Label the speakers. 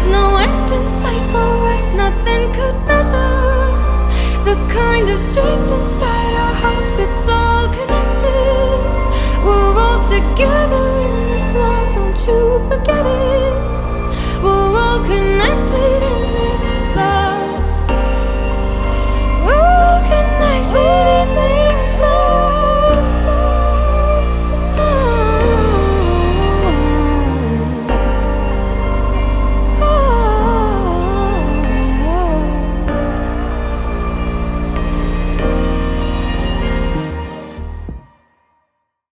Speaker 1: There's no end in sight for us, nothing could measure the kind of strength inside our hearts. It's all connected. We're all together in this love, don't you forget it.